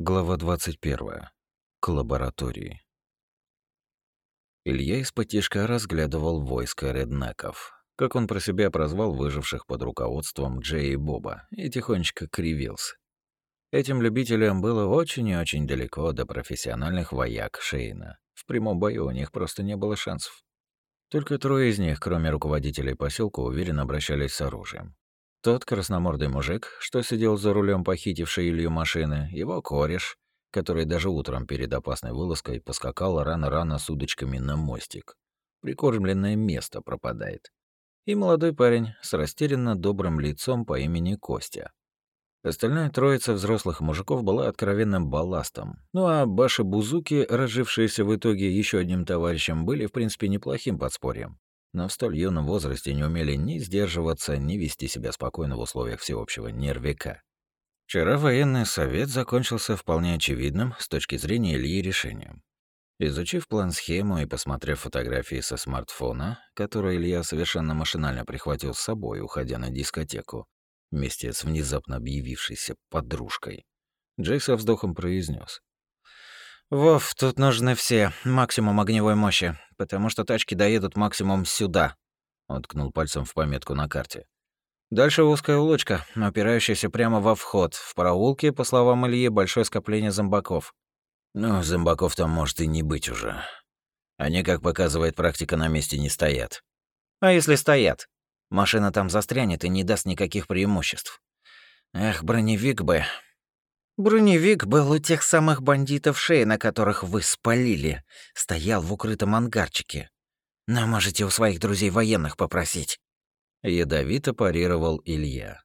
Глава 21. К лаборатории. Илья из-под тишка разглядывал войско реднеков, как он про себя прозвал выживших под руководством Джей и Боба, и тихонечко кривился. Этим любителям было очень и очень далеко до профессиональных вояк Шейна. В прямом бою у них просто не было шансов. Только трое из них, кроме руководителей поселка, уверенно обращались с оружием. Тот красномордый мужик, что сидел за рулем похитившей Илью машины, его кореш, который даже утром перед опасной вылазкой поскакал рано-рано с удочками на мостик. Прикормленное место пропадает. И молодой парень с растерянно добрым лицом по имени Костя. Остальная троица взрослых мужиков была откровенным балластом. Ну а Баши-Бузуки, разжившиеся в итоге еще одним товарищем, были в принципе неплохим подспорьем но в столь юном возрасте не умели ни сдерживаться, ни вести себя спокойно в условиях всеобщего нервика. Вчера военный совет закончился вполне очевидным с точки зрения Ильи решением. Изучив план-схему и посмотрев фотографии со смартфона, которые Илья совершенно машинально прихватил с собой, уходя на дискотеку, вместе с внезапно объявившейся подружкой, Джей со вздохом произнес: «Вов, тут нужны все, максимум огневой мощи, потому что тачки доедут максимум сюда», — он ткнул пальцем в пометку на карте. «Дальше узкая улочка, опирающаяся прямо во вход. В проулке, по словам Ильи, большое скопление зомбаков». «Ну, зомбаков там может и не быть уже. Они, как показывает практика, на месте не стоят». «А если стоят? Машина там застрянет и не даст никаких преимуществ. Эх, броневик бы...» Броневик был у тех самых бандитов Шейна, которых вы спалили. Стоял в укрытом ангарчике. Но можете у своих друзей военных попросить. Ядовито парировал Илья.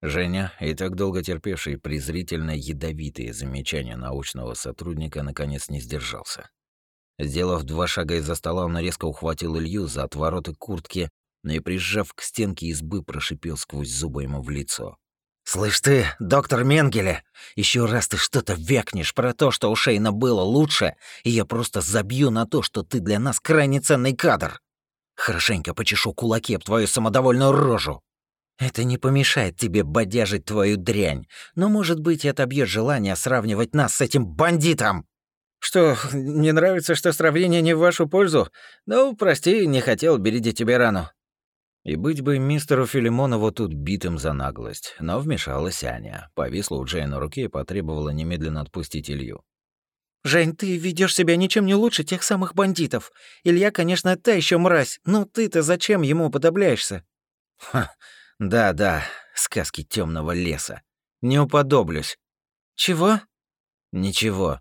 Женя, и так долго терпевший презрительно ядовитые замечания научного сотрудника, наконец не сдержался. Сделав два шага из-за стола, он резко ухватил Илью за отвороты куртки и, прижав к стенке избы, прошипел сквозь зубы ему в лицо. «Слышь ты, доктор Менгеле, еще раз ты что-то векнешь про то, что у Шейна было лучше, и я просто забью на то, что ты для нас крайне ценный кадр. Хорошенько почешу кулаки об твою самодовольную рожу. Это не помешает тебе бодяжить твою дрянь, но, может быть, и отобьет желание сравнивать нас с этим бандитом». «Что, не нравится, что сравнение не в вашу пользу? Ну, прости, не хотел бередить тебе рану. И быть бы мистеру Филимонову тут битым за наглость, но вмешалась Аня, повисла у Джей на руке и потребовала немедленно отпустить Илью. «Жень, ты ведешь себя ничем не лучше тех самых бандитов. Илья, конечно, та еще мразь, но ты-то зачем ему уподобляешься?» «Ха, да-да, сказки темного леса. Не уподоблюсь». «Чего?» «Ничего.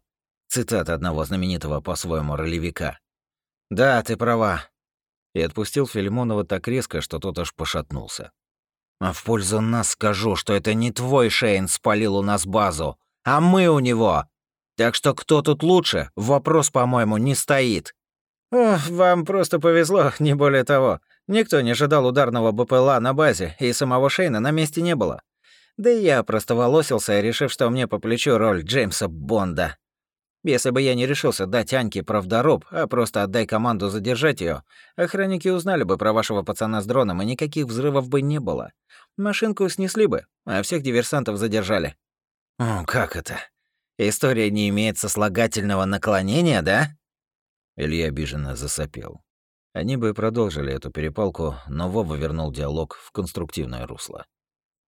Цитата одного знаменитого по-своему ролевика. «Да, ты права и отпустил Филимонова так резко, что тот аж пошатнулся. «А в пользу нас скажу, что это не твой Шейн спалил у нас базу, а мы у него. Так что кто тут лучше, вопрос, по-моему, не стоит». «О, вам просто повезло, не более того. Никто не ожидал ударного БПЛА на базе, и самого Шейна на месте не было. Да и я просто волосился, решив, что мне по плечу роль Джеймса Бонда. Если бы я не решился дать Аньке правдоруб, а просто отдай команду задержать ее, охранники узнали бы про вашего пацана с дроном, и никаких взрывов бы не было. Машинку снесли бы, а всех диверсантов задержали. О, как это? История не имеет сослагательного наклонения, да? Илья обиженно засопел. Они бы продолжили эту перепалку, но Вова вернул диалог в конструктивное русло.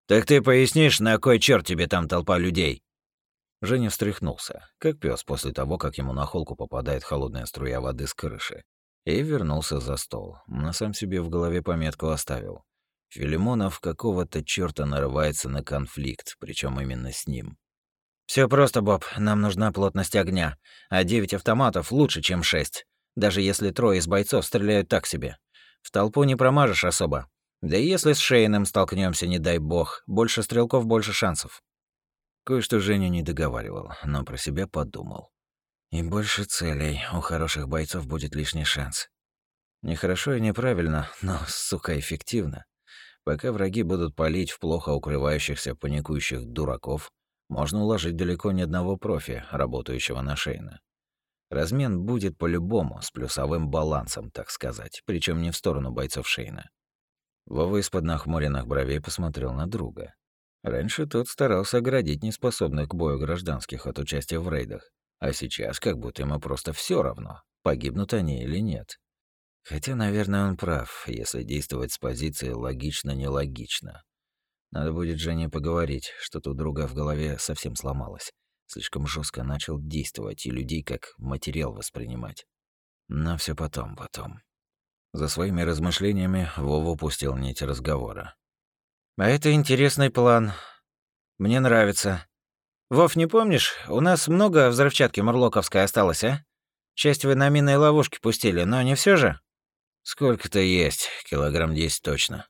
«Так ты пояснишь, на кой черт тебе там толпа людей?» Женя встряхнулся, как пес после того, как ему на холку попадает холодная струя воды с крыши, и вернулся за стол. На сам себе в голове пометку оставил. Филимонов какого-то чёрта нарывается на конфликт, причем именно с ним. Все просто, Боб, нам нужна плотность огня, а девять автоматов лучше, чем шесть, даже если трое из бойцов стреляют так себе. В толпу не промажешь особо. Да и если с Шейным столкнемся, не дай бог, больше стрелков, больше шансов. Кое-что Женя не договаривал, но про себя подумал. И больше целей. У хороших бойцов будет лишний шанс. Нехорошо и неправильно, но, сука, эффективно. Пока враги будут палить в плохо укрывающихся паникующих дураков, можно уложить далеко не одного профи, работающего на шейно. Размен будет по-любому, с плюсовым балансом, так сказать, причем не в сторону бойцов Шейна. Вова из-под нахмуренных бровей посмотрел на друга. Раньше тот старался оградить неспособных к бою гражданских от участия в рейдах, а сейчас как будто ему просто все равно, погибнут они или нет. Хотя, наверное, он прав, если действовать с позиции логично-нелогично. Надо будет Жене поговорить, что-то у друга в голове совсем сломалось. Слишком жестко начал действовать и людей как материал воспринимать. Но все потом, потом. За своими размышлениями Вова пустил нить разговора. «А это интересный план. Мне нравится. Вов, не помнишь, у нас много взрывчатки мурлоковской осталось, а? Часть вы на минные ловушки пустили, но не все же?» «Сколько-то есть, килограмм десять точно».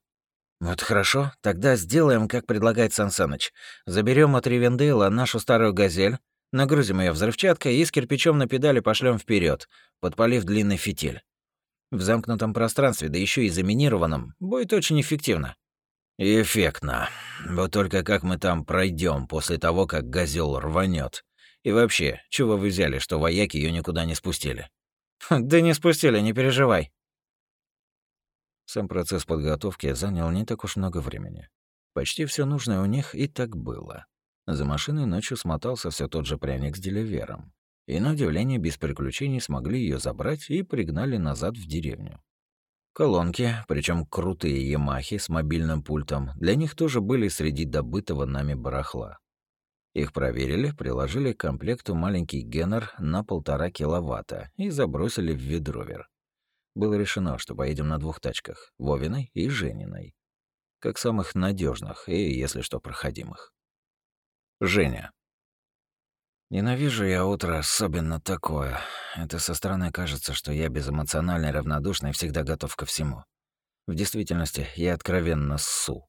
«Вот хорошо, тогда сделаем, как предлагает Сансаныч. Заберем от Ривендейла нашу старую «Газель», нагрузим ее взрывчаткой и с кирпичом на педали пошлем вперед, подпалив длинный фитиль. В замкнутом пространстве, да еще и заминированном, будет очень эффективно. Эффектно. Вот только как мы там пройдем после того, как газел рванет? И вообще, чего вы взяли, что вояки ее никуда не спустили? Да не спустили, не переживай. Сам процесс подготовки занял не так уж много времени. Почти все нужное у них и так было. За машиной ночью смотался все тот же пряник с деливером. И на удивление без приключений смогли ее забрать и пригнали назад в деревню. Колонки, причем крутые Ямахи с мобильным пультом, для них тоже были среди добытого нами барахла. Их проверили, приложили к комплекту маленький генер на полтора киловатта и забросили в ведровер было решено, что поедем на двух тачках, Вовиной и Жениной. Как самых надежных и, если что, проходимых. Женя. Ненавижу я утро, особенно такое. Это со стороны кажется, что я безэмоциональный, равнодушный, всегда готов ко всему. В действительности, я откровенно ссу.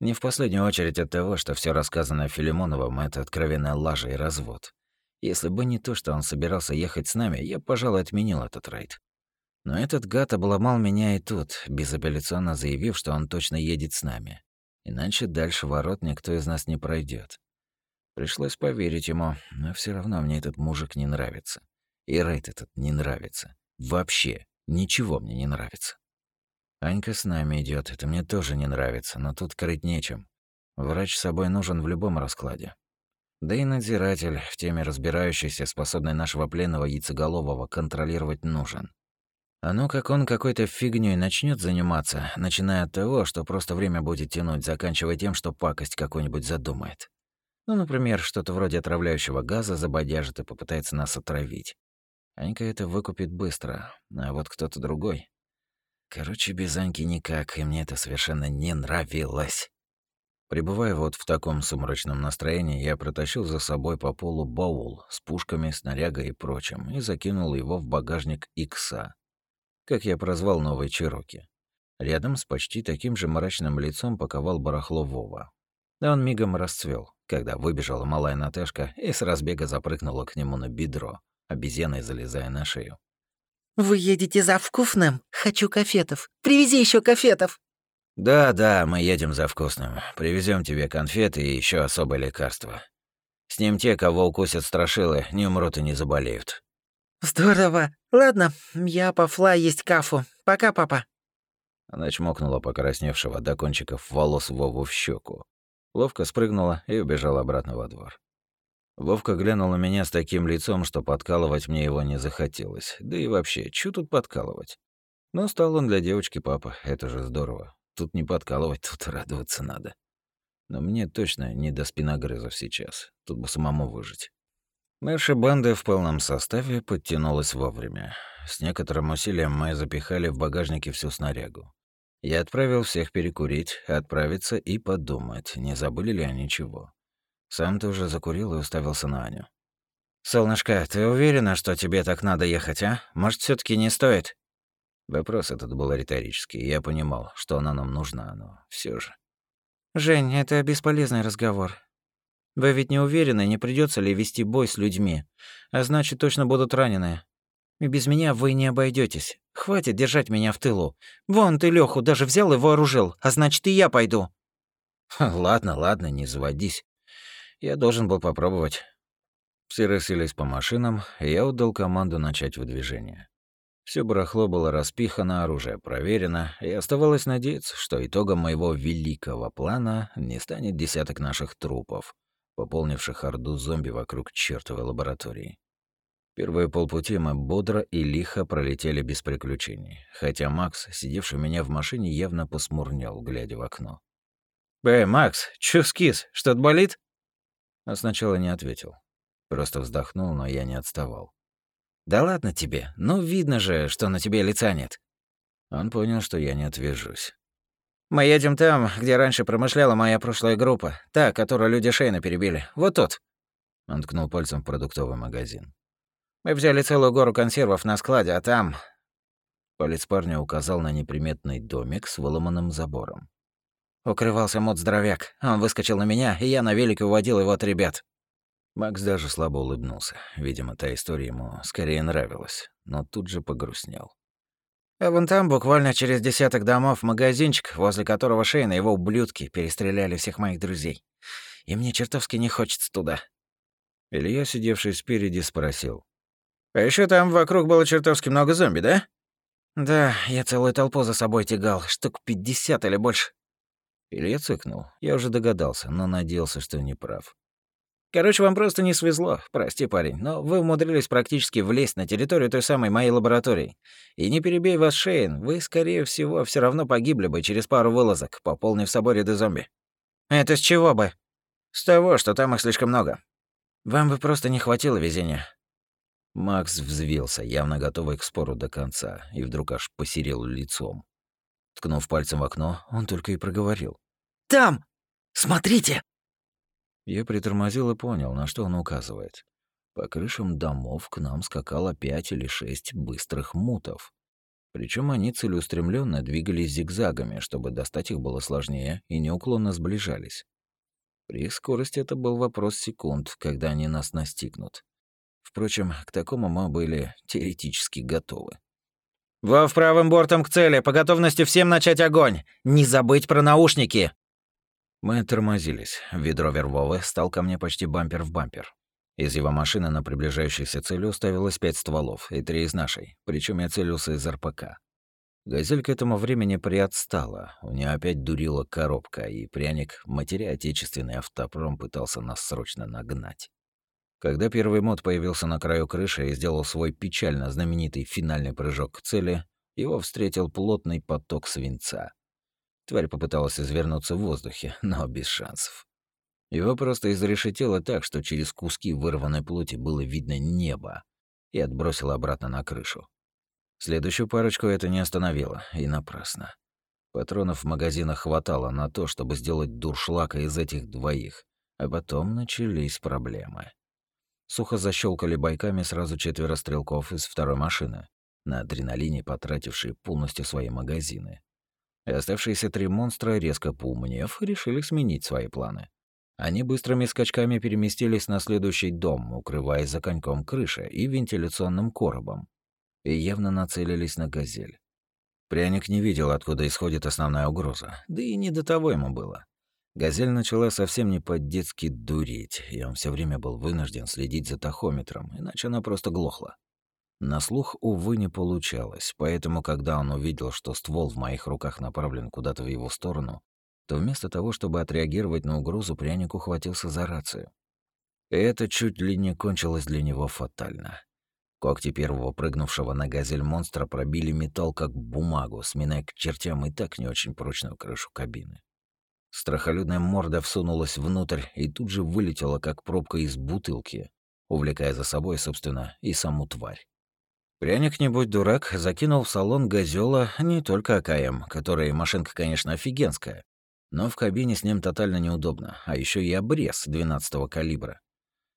Не в последнюю очередь от того, что все рассказанное Филимоновым — это откровенная лажа и развод. Если бы не то, что он собирался ехать с нами, я, пожалуй, отменил этот рейд. Но этот гад обломал меня и тут, безапелляционно заявив, что он точно едет с нами. Иначе дальше ворот никто из нас не пройдет. Пришлось поверить ему, но все равно мне этот мужик не нравится. И Рейд этот не нравится. Вообще, ничего мне не нравится. Анька с нами идет, это мне тоже не нравится, но тут крыть нечем. Врач с собой нужен в любом раскладе. Да и надзиратель, в теме разбирающийся, способный нашего пленного яйцеголового контролировать нужен. А ну как он какой-то фигнёй начнет заниматься, начиная от того, что просто время будет тянуть, заканчивая тем, что пакость какую-нибудь задумает. Ну, например, что-то вроде отравляющего газа забодяжит и попытается нас отравить. Анька это выкупит быстро, а вот кто-то другой. Короче, без Аньки никак, и мне это совершенно не нравилось. Пребывая вот в таком сумрачном настроении, я протащил за собой по полу баул с пушками, снарягой и прочим и закинул его в багажник Икса как я прозвал новый Чироки. Рядом с почти таким же мрачным лицом паковал барахло Вова. Да он мигом расцвел, когда выбежала малая Наташка и с разбега запрыгнула к нему на бедро, обезьяной залезая на шею. «Вы едете за вкусным? Хочу кофетов. Привези еще кофетов!» «Да, да, мы едем за вкусным. Привезем тебе конфеты и еще особое лекарство. С ним те, кого укусят страшилы, не умрут и не заболеют». «Здорово. Ладно, я пошла есть кафу. Пока, папа». Она чмокнула покрасневшего до кончиков волос Вову в щеку. Ловко спрыгнула и убежала обратно во двор. Вовка глянул на меня с таким лицом, что подкалывать мне его не захотелось. Да и вообще, что тут подкалывать? Но стал он для девочки папа, это же здорово. Тут не подкалывать, тут радоваться надо. Но мне точно не до спиногрызов сейчас. Тут бы самому выжить. Наша банда в полном составе подтянулась вовремя. С некоторым усилием мы запихали в багажнике всю снарягу. Я отправил всех перекурить, отправиться и подумать, не забыли ли они чего. Сам ты уже закурил и уставился на Аню. «Солнышко, ты уверена, что тебе так надо ехать, а? Может, все таки не стоит?» Вопрос этот был риторический, я понимал, что она нам нужна, но все же. «Жень, это бесполезный разговор. Вы ведь не уверены, не придется ли вести бой с людьми, а значит, точно будут ранены. И без меня вы не обойдетесь. Хватит держать меня в тылу. Вон ты Леху даже взял и вооружил, а значит, и я пойду. Ладно, ладно, не заводись. Я должен был попробовать. Все расселись по машинам, и я отдал команду начать выдвижение. Все барахло было распихано, оружие проверено, и оставалось надеяться, что итогом моего великого плана не станет десяток наших трупов, пополнивших орду зомби вокруг чертовой лаборатории. Первые полпути мы бодро и лихо пролетели без приключений, хотя Макс, сидевший у меня в машине, явно посмурнел, глядя в окно. «Эй, Макс, чё скис? Что-то болит?» А сначала не ответил. Просто вздохнул, но я не отставал. «Да ладно тебе, ну видно же, что на тебе лица нет». Он понял, что я не отвяжусь. «Мы едем там, где раньше промышляла моя прошлая группа, та, которую люди Шейна перебили. Вот тут». Он ткнул пальцем в продуктовый магазин. «Мы взяли целую гору консервов на складе, а там...» Палец парня указал на неприметный домик с выломанным забором. Укрывался мод-здоровяк. Он выскочил на меня, и я на велике уводил его от ребят. Макс даже слабо улыбнулся. Видимо, та история ему скорее нравилась, но тут же погрустнел. А вон там, буквально через десяток домов, магазинчик, возле которого Шейн и его ублюдки перестреляли всех моих друзей. И мне чертовски не хочется туда. Илья, сидевший спереди, спросил. «А еще там вокруг было чертовски много зомби, да?» «Да, я целую толпу за собой тягал, штук пятьдесят или больше». Илья цыкнул. Я уже догадался, но надеялся, что не прав. Короче, вам просто не свезло. Прости, парень, но вы умудрились практически влезть на территорию той самой моей лаборатории. И не перебей вас, Шейн, вы, скорее всего, все равно погибли бы через пару вылазок, пополнив собой ряды зомби. Это с чего бы? С того, что там их слишком много. Вам бы просто не хватило везения. Макс взвился, явно готовый к спору до конца, и вдруг аж посерел лицом. Ткнув пальцем в окно, он только и проговорил. «Там! Смотрите!» Я притормозил и понял, на что он указывает. По крышам домов к нам скакало пять или шесть быстрых мутов. Причем они целеустремленно двигались зигзагами, чтобы достать их было сложнее, и неуклонно сближались. При их скорости это был вопрос секунд, когда они нас настигнут. Впрочем, к такому мы были теоретически готовы. «Во правым бортом к цели, по готовности всем начать огонь! Не забыть про наушники!» Мы тормозились. Ведро Вервовы стал ко мне почти бампер в бампер. Из его машины на приближающейся цели уставилось пять стволов, и три из нашей, причем я целился из РПК. Газель к этому времени приотстала, у нее опять дурила коробка, и пряник, матеря отечественный автопром, пытался нас срочно нагнать. Когда первый мод появился на краю крыши и сделал свой печально знаменитый финальный прыжок к цели, его встретил плотный поток свинца. Тварь попыталась извернуться в воздухе, но без шансов. Его просто изрешетело так, что через куски вырванной плоти было видно небо, и отбросило обратно на крышу. Следующую парочку это не остановило, и напрасно. Патронов в магазинах хватало на то, чтобы сделать дуршлака из этих двоих, а потом начались проблемы. Сухо защелкали бойками сразу четверо стрелков из второй машины, на адреналине потратившие полностью свои магазины и оставшиеся три монстра, резко поумнев, решили сменить свои планы. Они быстрыми скачками переместились на следующий дом, укрываясь за коньком крыши и вентиляционным коробом, и явно нацелились на «Газель». Пряник не видел, откуда исходит основная угроза, да и не до того ему было. «Газель» начала совсем не по-детски дуреть, и он все время был вынужден следить за тахометром, иначе она просто глохла. На слух, увы, не получалось, поэтому, когда он увидел, что ствол в моих руках направлен куда-то в его сторону, то вместо того, чтобы отреагировать на угрозу, пряник ухватился за рацию. Это чуть ли не кончилось для него фатально. Когти первого прыгнувшего на газель монстра пробили металл как бумагу, сминая к чертям и так не очень прочную крышу кабины. Страхолюдная морда всунулась внутрь и тут же вылетела, как пробка из бутылки, увлекая за собой, собственно, и саму тварь. Пряник, не будь дурак, закинул в салон газёла не только АКМ, который машинка, конечно, офигенская, но в кабине с ним тотально неудобно, а еще и обрез 12-го калибра.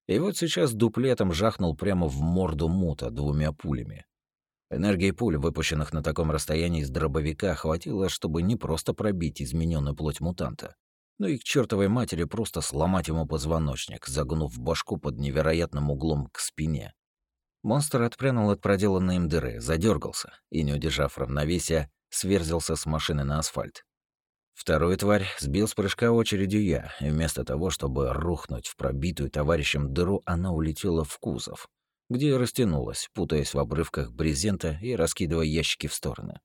И вот сейчас дуплетом жахнул прямо в морду мута двумя пулями. Энергии пуль, выпущенных на таком расстоянии из дробовика, хватило, чтобы не просто пробить измененную плоть мутанта, но и к чертовой матери просто сломать ему позвоночник, загнув башку под невероятным углом к спине. Монстр отпрянул от проделанной им дыры, задергался и, не удержав равновесия, сверзился с машины на асфальт. Вторую тварь сбил с прыжка очередью я, и вместо того, чтобы рухнуть в пробитую товарищем дыру, она улетела в кузов, где растянулась, путаясь в обрывках брезента и раскидывая ящики в стороны.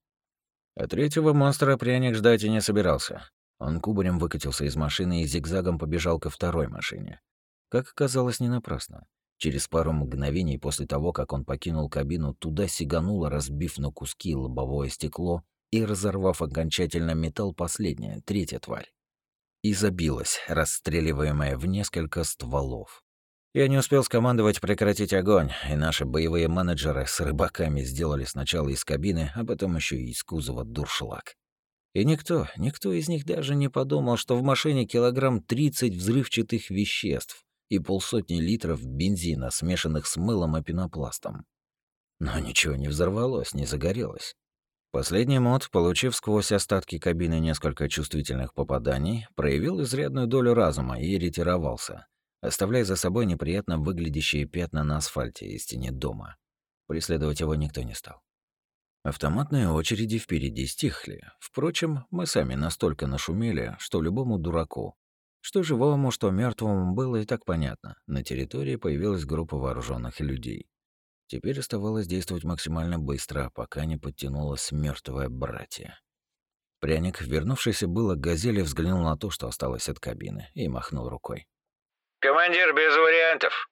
А третьего монстра пряник ждать и не собирался. Он кубарем выкатился из машины и зигзагом побежал ко второй машине. Как оказалось, не напрасно. Через пару мгновений после того, как он покинул кабину, туда сигануло, разбив на куски лобовое стекло и разорвав окончательно металл последняя, третья тварь. И забилась, расстреливаемая в несколько стволов. Я не успел скомандовать прекратить огонь, и наши боевые менеджеры с рыбаками сделали сначала из кабины, а потом еще и из кузова дуршлаг. И никто, никто из них даже не подумал, что в машине килограмм 30 взрывчатых веществ и полсотни литров бензина, смешанных с мылом и пенопластом. Но ничего не взорвалось, не загорелось. Последний мод, получив сквозь остатки кабины несколько чувствительных попаданий, проявил изрядную долю разума и ретировался, оставляя за собой неприятно выглядящие пятна на асфальте и стене дома. Преследовать его никто не стал. Автоматные очереди впереди стихли. Впрочем, мы сами настолько нашумели, что любому дураку, что живому, что мертвому, было и так понятно. На территории появилась группа вооруженных людей. Теперь оставалось действовать максимально быстро, пока не подтянулась мертвое братья. Пряник, вернувшийся было к «Газели», взглянул на то, что осталось от кабины, и махнул рукой. «Командир, без вариантов.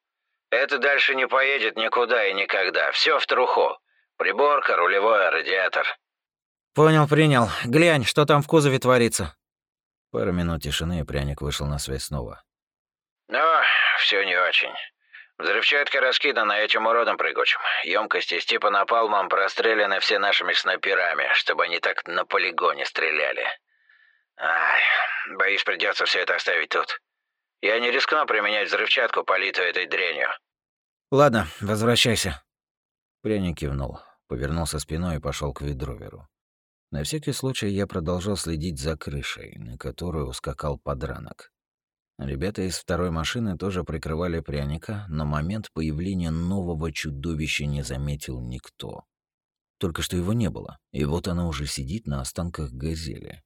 Это дальше не поедет никуда и никогда. Все в труху. Приборка, рулевой, радиатор». «Понял, принял. Глянь, что там в кузове творится». Пару минут тишины, и пряник вышел на связь снова. «Ну, все не очень. Взрывчатка раскидана этим уродом прыгучим. Емкости с типа напалмом прострелены все нашими снайперами, чтобы они так на полигоне стреляли. Ай, боюсь, придется все это оставить тут. Я не рискну применять взрывчатку, политую этой дрянью. Ладно, возвращайся. Пряник кивнул, повернулся спиной и пошел к ведроверу. На всякий случай я продолжал следить за крышей, на которую ускакал подранок. Ребята из второй машины тоже прикрывали пряника, но момент появления нового чудовища не заметил никто. Только что его не было, и вот оно уже сидит на останках «Газели».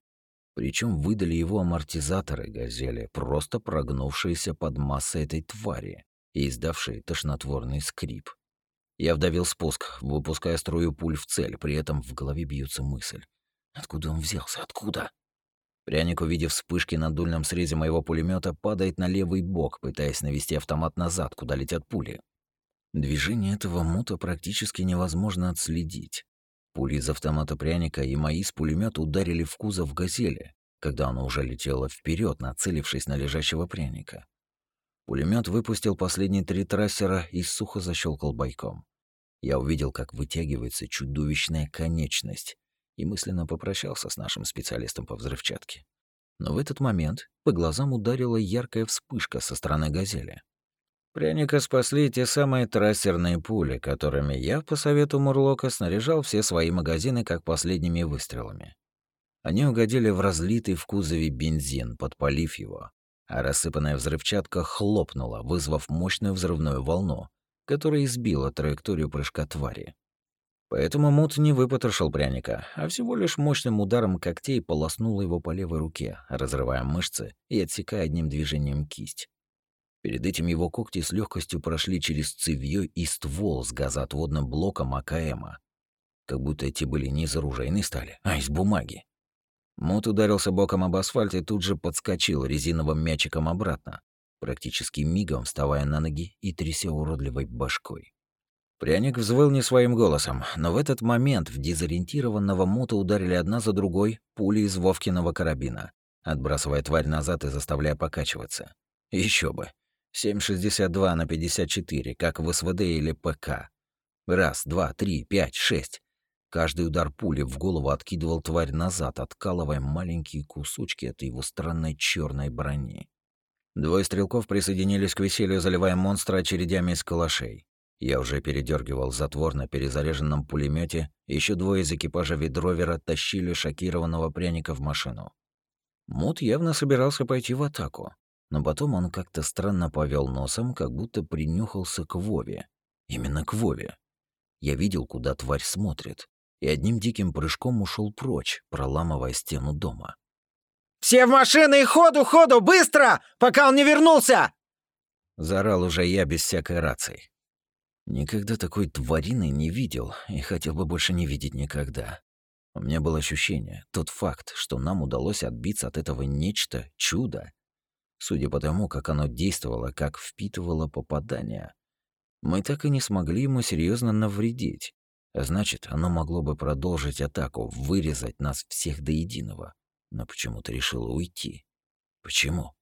Причем выдали его амортизаторы «Газели», просто прогнувшиеся под массой этой твари и издавшие тошнотворный скрип. Я вдавил спуск, выпуская струю пуль в цель, при этом в голове бьется мысль. Откуда он взялся? Откуда? Пряник, увидев вспышки на дульном срезе моего пулемета, падает на левый бок, пытаясь навести автомат назад, куда летят пули. Движение этого мута практически невозможно отследить. Пули из автомата пряника и мои с пулемета ударили в кузов «Газели», когда оно уже летело вперед, нацелившись на лежащего пряника. Пулемет выпустил последние три трассера и сухо защелкал бойком. Я увидел, как вытягивается чудовищная конечность, и мысленно попрощался с нашим специалистом по взрывчатке. Но в этот момент по глазам ударила яркая вспышка со стороны «Газели». Пряника спасли те самые трассерные пули, которыми я, по совету Мурлока, снаряжал все свои магазины как последними выстрелами. Они угодили в разлитый в кузове бензин, подпалив его, а рассыпанная взрывчатка хлопнула, вызвав мощную взрывную волну, которая избила траекторию прыжка твари. Поэтому Мут не выпотрошил пряника, а всего лишь мощным ударом когтей полоснул его по левой руке, разрывая мышцы и отсекая одним движением кисть. Перед этим его когти с легкостью прошли через цевьё и ствол с газоотводным блоком АКМа. Как будто эти были не из оружейной стали, а из бумаги. Мут ударился боком об асфальт и тут же подскочил резиновым мячиком обратно, практически мигом вставая на ноги и тряся уродливой башкой. Пряник взвыл не своим голосом, но в этот момент в дезориентированного мута ударили одна за другой пули из Вовкиного карабина, отбрасывая тварь назад и заставляя покачиваться. Еще бы. 7,62 на 54, как в СВД или ПК. Раз, два, три, пять, шесть. Каждый удар пули в голову откидывал тварь назад, откалывая маленькие кусочки от его странной черной брони. Двое стрелков присоединились к веселью, заливая монстра очередями из калашей. Я уже передергивал затвор на перезаряженном пулемете, еще двое из экипажа ведровера тащили шокированного пряника в машину. Мут явно собирался пойти в атаку, но потом он как-то странно повел носом, как будто принюхался к Вове. Именно к Вове. Я видел, куда тварь смотрит, и одним диким прыжком ушел прочь, проламывая стену дома. «Все в машины и ходу, ходу, быстро, пока он не вернулся!» Заорал уже я без всякой рации. Никогда такой тварины не видел и хотел бы больше не видеть никогда. У меня было ощущение, тот факт, что нам удалось отбиться от этого нечто, чудо, судя по тому, как оно действовало, как впитывало попадания, мы так и не смогли ему серьезно навредить. Значит, оно могло бы продолжить атаку, вырезать нас всех до единого. Но почему-то решило уйти. Почему?